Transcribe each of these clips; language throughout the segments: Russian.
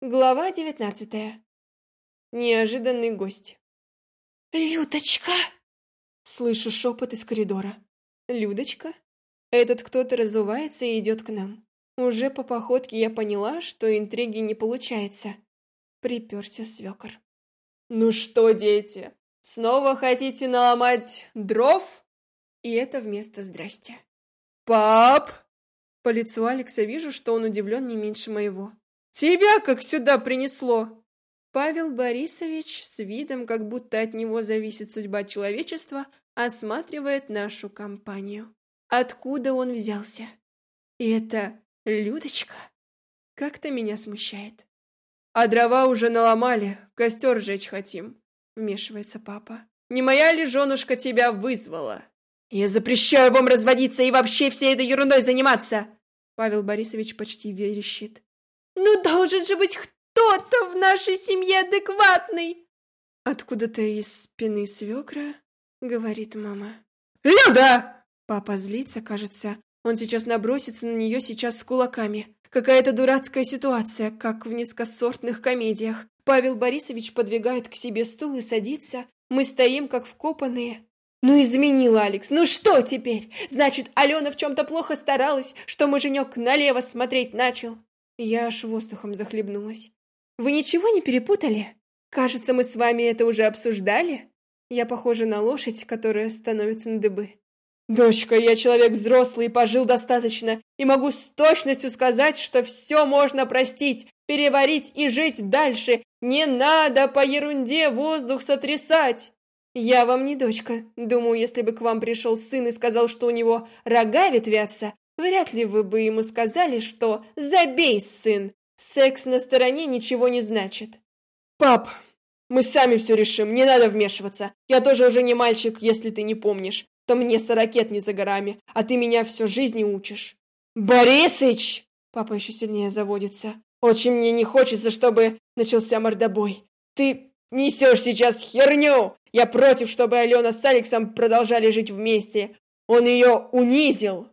Глава девятнадцатая. Неожиданный гость. «Людочка!» Слышу шепот из коридора. «Людочка?» Этот кто-то разувается и идет к нам. Уже по походке я поняла, что интриги не получается. Приперся свекор. «Ну что, дети, снова хотите наломать дров?» И это вместо «здрасте». «Пап!» По лицу Алекса вижу, что он удивлен не меньше моего. Тебя как сюда принесло?» Павел Борисович с видом, как будто от него зависит судьба человечества, осматривает нашу компанию. Откуда он взялся? И это Людочка? Как-то меня смущает. «А дрова уже наломали, костер жечь хотим», — вмешивается папа. «Не моя ли женушка тебя вызвала?» «Я запрещаю вам разводиться и вообще всей этой ерундой заниматься!» Павел Борисович почти верещит. Ну, должен же быть кто-то в нашей семье адекватный!» Откуда-то из спины свекра говорит мама. «Люда!» Папа злится, кажется. Он сейчас набросится на нее сейчас с кулаками. Какая-то дурацкая ситуация, как в низкосортных комедиях. Павел Борисович подвигает к себе стул и садится. Мы стоим, как вкопанные. Ну, изменил Алекс. Ну что теперь? Значит, Алена в чем-то плохо старалась, что муженек налево смотреть начал. Я аж воздухом захлебнулась. «Вы ничего не перепутали? Кажется, мы с вами это уже обсуждали. Я похожа на лошадь, которая становится на дыбы». «Дочка, я человек взрослый и пожил достаточно, и могу с точностью сказать, что все можно простить, переварить и жить дальше. Не надо по ерунде воздух сотрясать!» «Я вам не дочка. Думаю, если бы к вам пришел сын и сказал, что у него рога ветвятся, Вряд ли вы бы ему сказали, что «забей, сын, секс на стороне ничего не значит». «Пап, мы сами все решим, не надо вмешиваться. Я тоже уже не мальчик, если ты не помнишь. То мне сорокет не за горами, а ты меня всю жизнь учишь». «Борисыч!» Папа еще сильнее заводится. «Очень мне не хочется, чтобы начался мордобой. Ты несешь сейчас херню! Я против, чтобы Алена с Алексом продолжали жить вместе. Он ее унизил!»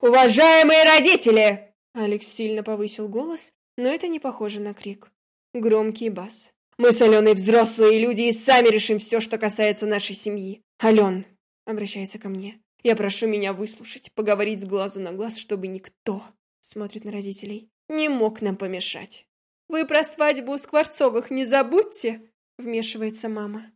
«Уважаемые родители!» Алекс сильно повысил голос, но это не похоже на крик. Громкий бас. «Мы с Аленой взрослые люди и сами решим все, что касается нашей семьи. Ален!» Обращается ко мне. «Я прошу меня выслушать, поговорить с глазу на глаз, чтобы никто...» Смотрит на родителей. «Не мог нам помешать». «Вы про свадьбу у Скворцовых не забудьте!» Вмешивается мама.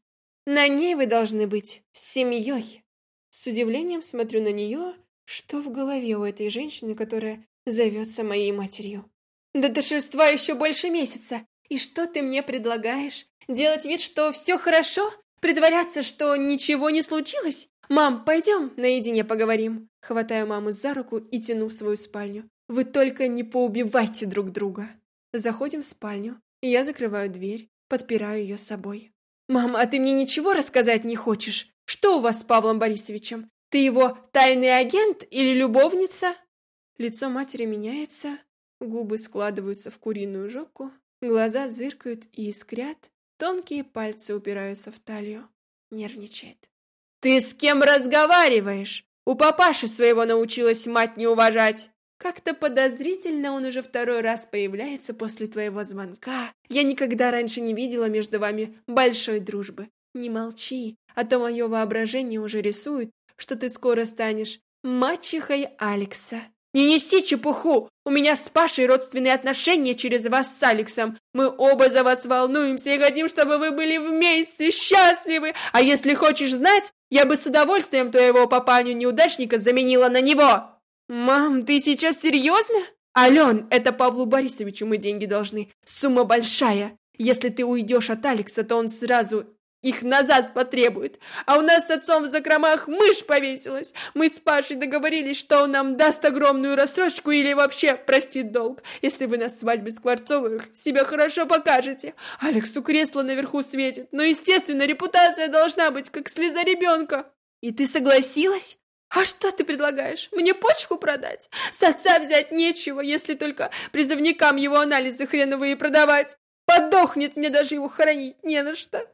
«На ней вы должны быть с семьей!» С удивлением смотрю на нее что в голове у этой женщины, которая зовется моей матерью? До торжества еще больше месяца. И что ты мне предлагаешь? Делать вид, что все хорошо? Притворяться, что ничего не случилось? Мам, пойдем наедине поговорим. Хватаю маму за руку и тяну в свою спальню. Вы только не поубивайте друг друга. Заходим в спальню, и я закрываю дверь, подпираю ее собой. «Мама, а ты мне ничего рассказать не хочешь? Что у вас с Павлом Борисовичем? Ты его тайный агент или любовница?» Лицо матери меняется, губы складываются в куриную жопку, глаза зыркают и искрят, тонкие пальцы упираются в талию. Нервничает. «Ты с кем разговариваешь? У папаши своего научилась мать не уважать!» Как-то подозрительно он уже второй раз появляется после твоего звонка. Я никогда раньше не видела между вами большой дружбы. Не молчи, а то мое воображение уже рисует, что ты скоро станешь мачехой Алекса. Не неси чепуху! У меня с Пашей родственные отношения через вас с Алексом. Мы оба за вас волнуемся и хотим, чтобы вы были вместе, счастливы. А если хочешь знать, я бы с удовольствием твоего папаню-неудачника заменила на него. Мам, ты сейчас серьезно? Ален, это Павлу Борисовичу мы деньги должны. Сумма большая. Если ты уйдешь от Алекса, то он сразу их назад потребуют. А у нас с отцом в закромах мышь повесилась. Мы с Пашей договорились, что он нам даст огромную рассрочку или вообще простит долг, если вы на свадьбе Скворцовых себя хорошо покажете. Алексу кресло наверху светит, но, естественно, репутация должна быть, как слеза ребенка. И ты согласилась? А что ты предлагаешь? Мне почку продать? С отца взять нечего, если только призывникам его анализы хреновые продавать. Подохнет мне даже его хоронить не на что.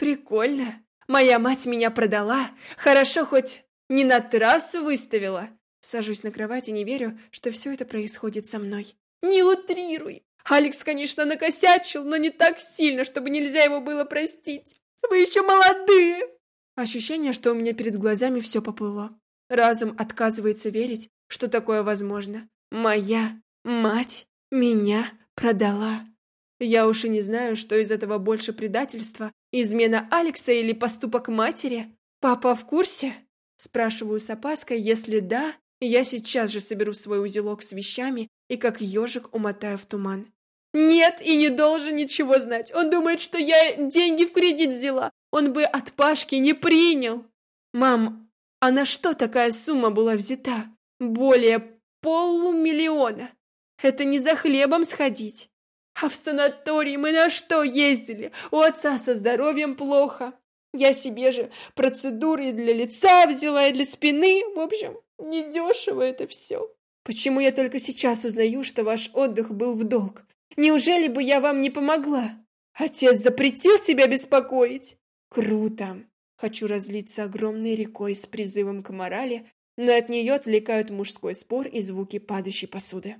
Прикольно. Моя мать меня продала. Хорошо хоть не на трассу выставила. Сажусь на кровать и не верю, что все это происходит со мной. Не утрируй. Алекс, конечно, накосячил, но не так сильно, чтобы нельзя его было простить. Вы еще молодые!» Ощущение, что у меня перед глазами все поплыло. Разум отказывается верить, что такое возможно. Моя мать меня продала. Я уж и не знаю, что из этого больше предательства, измена Алекса или поступок матери. Папа в курсе? Спрашиваю с опаской, если да, я сейчас же соберу свой узелок с вещами и как ежик умотаю в туман. Нет, и не должен ничего знать. Он думает, что я деньги в кредит взяла. Он бы от Пашки не принял. Мам, а на что такая сумма была взята? Более полумиллиона. Это не за хлебом сходить. А в санатории мы на что ездили? У отца со здоровьем плохо. Я себе же процедуры для лица взяла и для спины. В общем, недешево это все. Почему я только сейчас узнаю, что ваш отдых был в долг? Неужели бы я вам не помогла? Отец запретил тебя беспокоить? Круто. Хочу разлиться огромной рекой с призывом к морали, но от нее отвлекают мужской спор и звуки падающей посуды.